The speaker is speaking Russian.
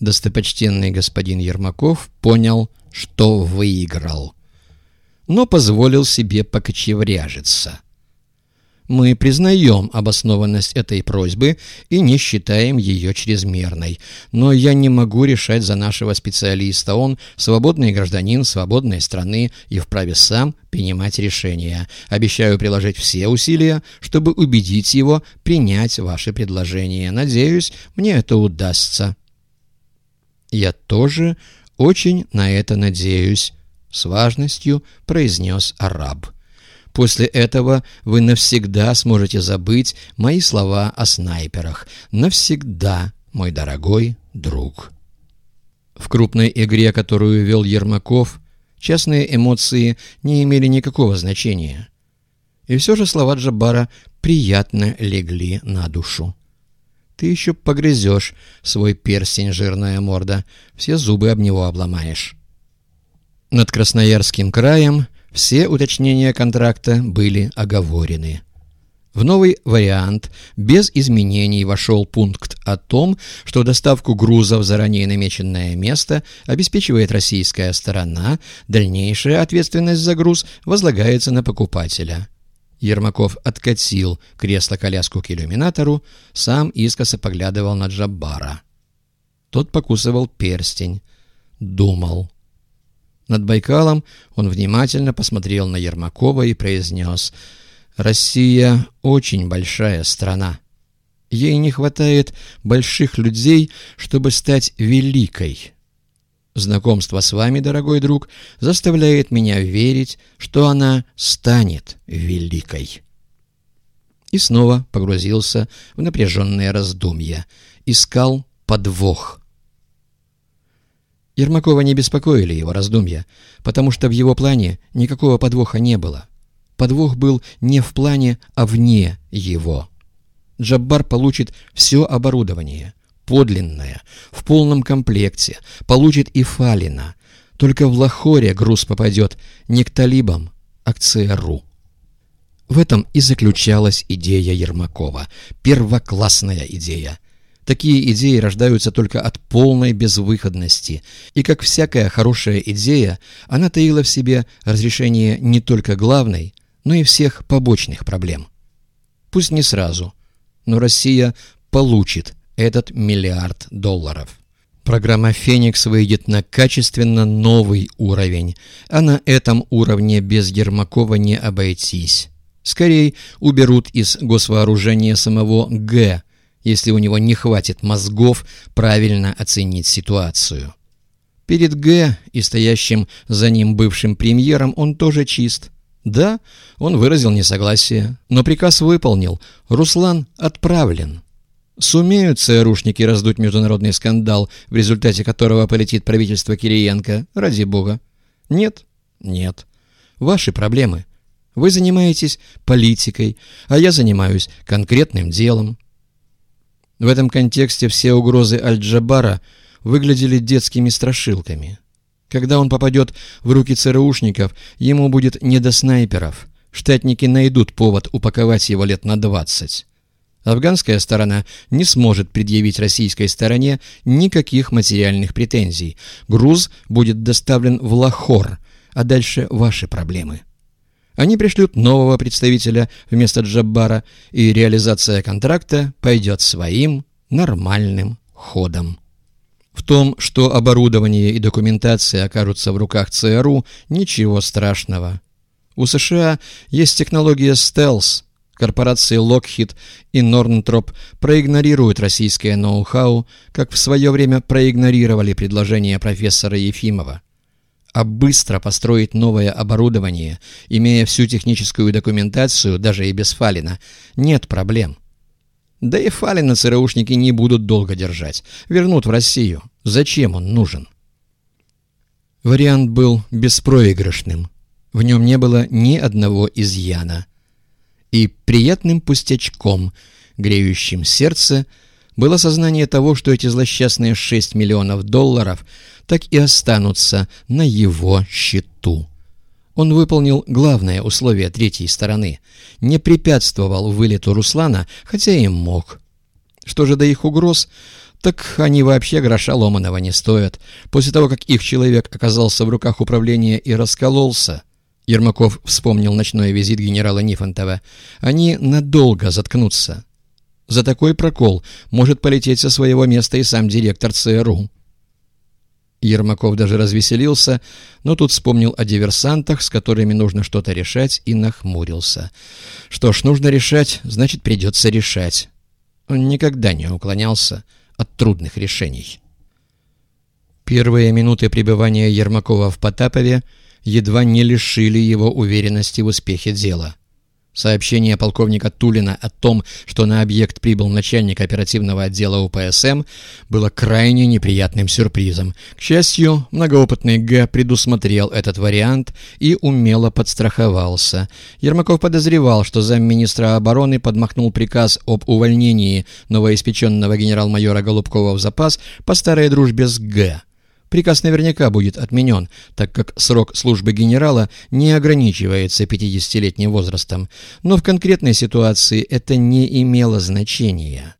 Достопочтенный господин Ермаков понял, что выиграл, но позволил себе покочевряжиться. Мы признаем обоснованность этой просьбы и не считаем ее чрезмерной. Но я не могу решать за нашего специалиста. Он свободный гражданин свободной страны и вправе сам принимать решения. Обещаю приложить все усилия, чтобы убедить его принять ваше предложение. Надеюсь, мне это удастся. Я тоже очень на это надеюсь, с важностью произнес араб. После этого вы навсегда сможете забыть мои слова о снайперах. Навсегда, мой дорогой друг. В крупной игре, которую вел Ермаков, частные эмоции не имели никакого значения. И все же слова Джабара приятно легли на душу. Ты еще погрызешь свой перстень, жирная морда, все зубы об него обломаешь. Над Красноярским краем все уточнения контракта были оговорены. В новый вариант без изменений вошел пункт о том, что доставку грузов в заранее намеченное место обеспечивает российская сторона, дальнейшая ответственность за груз возлагается на покупателя. Ермаков откатил кресло-коляску к иллюминатору, сам искоса поглядывал на Джаббара. Тот покусывал перстень, думал. Над Байкалом он внимательно посмотрел на Ермакова и произнес «Россия очень большая страна. Ей не хватает больших людей, чтобы стать великой. Знакомство с вами, дорогой друг, заставляет меня верить, что она станет великой». И снова погрузился в напряженное раздумья. Искал подвох – Ермакова не беспокоили его раздумья, потому что в его плане никакого подвоха не было. Подвох был не в плане, а вне его. Джаббар получит все оборудование, подлинное, в полном комплекте, получит и Фалина. Только в Лахоре груз попадет не к талибам, а к ЦРУ. В этом и заключалась идея Ермакова, первоклассная идея. Такие идеи рождаются только от полной безвыходности, и как всякая хорошая идея, она таила в себе разрешение не только главной, но и всех побочных проблем. Пусть не сразу, но Россия получит этот миллиард долларов. Программа «Феникс» выйдет на качественно новый уровень, а на этом уровне без Ермакова не обойтись. Скорее, уберут из госвооружения самого Г – если у него не хватит мозгов правильно оценить ситуацию. Перед Г и стоящим за ним бывшим премьером он тоже чист. Да, он выразил несогласие, но приказ выполнил. Руслан отправлен. Сумеют ЦРУшники раздуть международный скандал, в результате которого полетит правительство Кириенко? Ради бога. Нет? Нет. Ваши проблемы. Вы занимаетесь политикой, а я занимаюсь конкретным делом. В этом контексте все угрозы Аль-Джабара выглядели детскими страшилками. Когда он попадет в руки ЦРУшников, ему будет не до снайперов. Штатники найдут повод упаковать его лет на 20. Афганская сторона не сможет предъявить российской стороне никаких материальных претензий. Груз будет доставлен в Лахор, а дальше ваши проблемы. Они пришлют нового представителя вместо Джаббара, и реализация контракта пойдет своим нормальным ходом. В том, что оборудование и документация окажутся в руках ЦРУ, ничего страшного. У США есть технология стелс. Корпорации Lockheed и Nornthrop проигнорируют российское ноу-хау, как в свое время проигнорировали предложение профессора Ефимова а быстро построить новое оборудование, имея всю техническую документацию, даже и без Фалина, нет проблем. Да и Фалина ЦРУшники не будут долго держать. Вернут в Россию. Зачем он нужен? Вариант был беспроигрышным. В нем не было ни одного изъяна. И приятным пустячком, греющим сердце, было сознание того, что эти злосчастные 6 миллионов долларов так и останутся на его счету. Он выполнил главное условие третьей стороны, не препятствовал вылету Руслана, хотя и мог. Что же до их угроз, так они вообще гроша ломаного не стоят. После того, как их человек оказался в руках управления и раскололся, Ермаков вспомнил ночной визит генерала Нифонтова, они надолго заткнутся. За такой прокол может полететь со своего места и сам директор ЦРУ. Ермаков даже развеселился, но тут вспомнил о диверсантах, с которыми нужно что-то решать, и нахмурился. Что ж, нужно решать, значит, придется решать. Он никогда не уклонялся от трудных решений. Первые минуты пребывания Ермакова в Потапове едва не лишили его уверенности в успехе дела. Сообщение полковника Тулина о том, что на объект прибыл начальник оперативного отдела УПСМ, было крайне неприятным сюрпризом. К счастью, многоопытный Г. предусмотрел этот вариант и умело подстраховался. Ермаков подозревал, что замминистра обороны подмахнул приказ об увольнении новоиспеченного генерал-майора Голубкова в запас по старой дружбе с Г. Приказ наверняка будет отменен, так как срок службы генерала не ограничивается 50-летним возрастом, но в конкретной ситуации это не имело значения.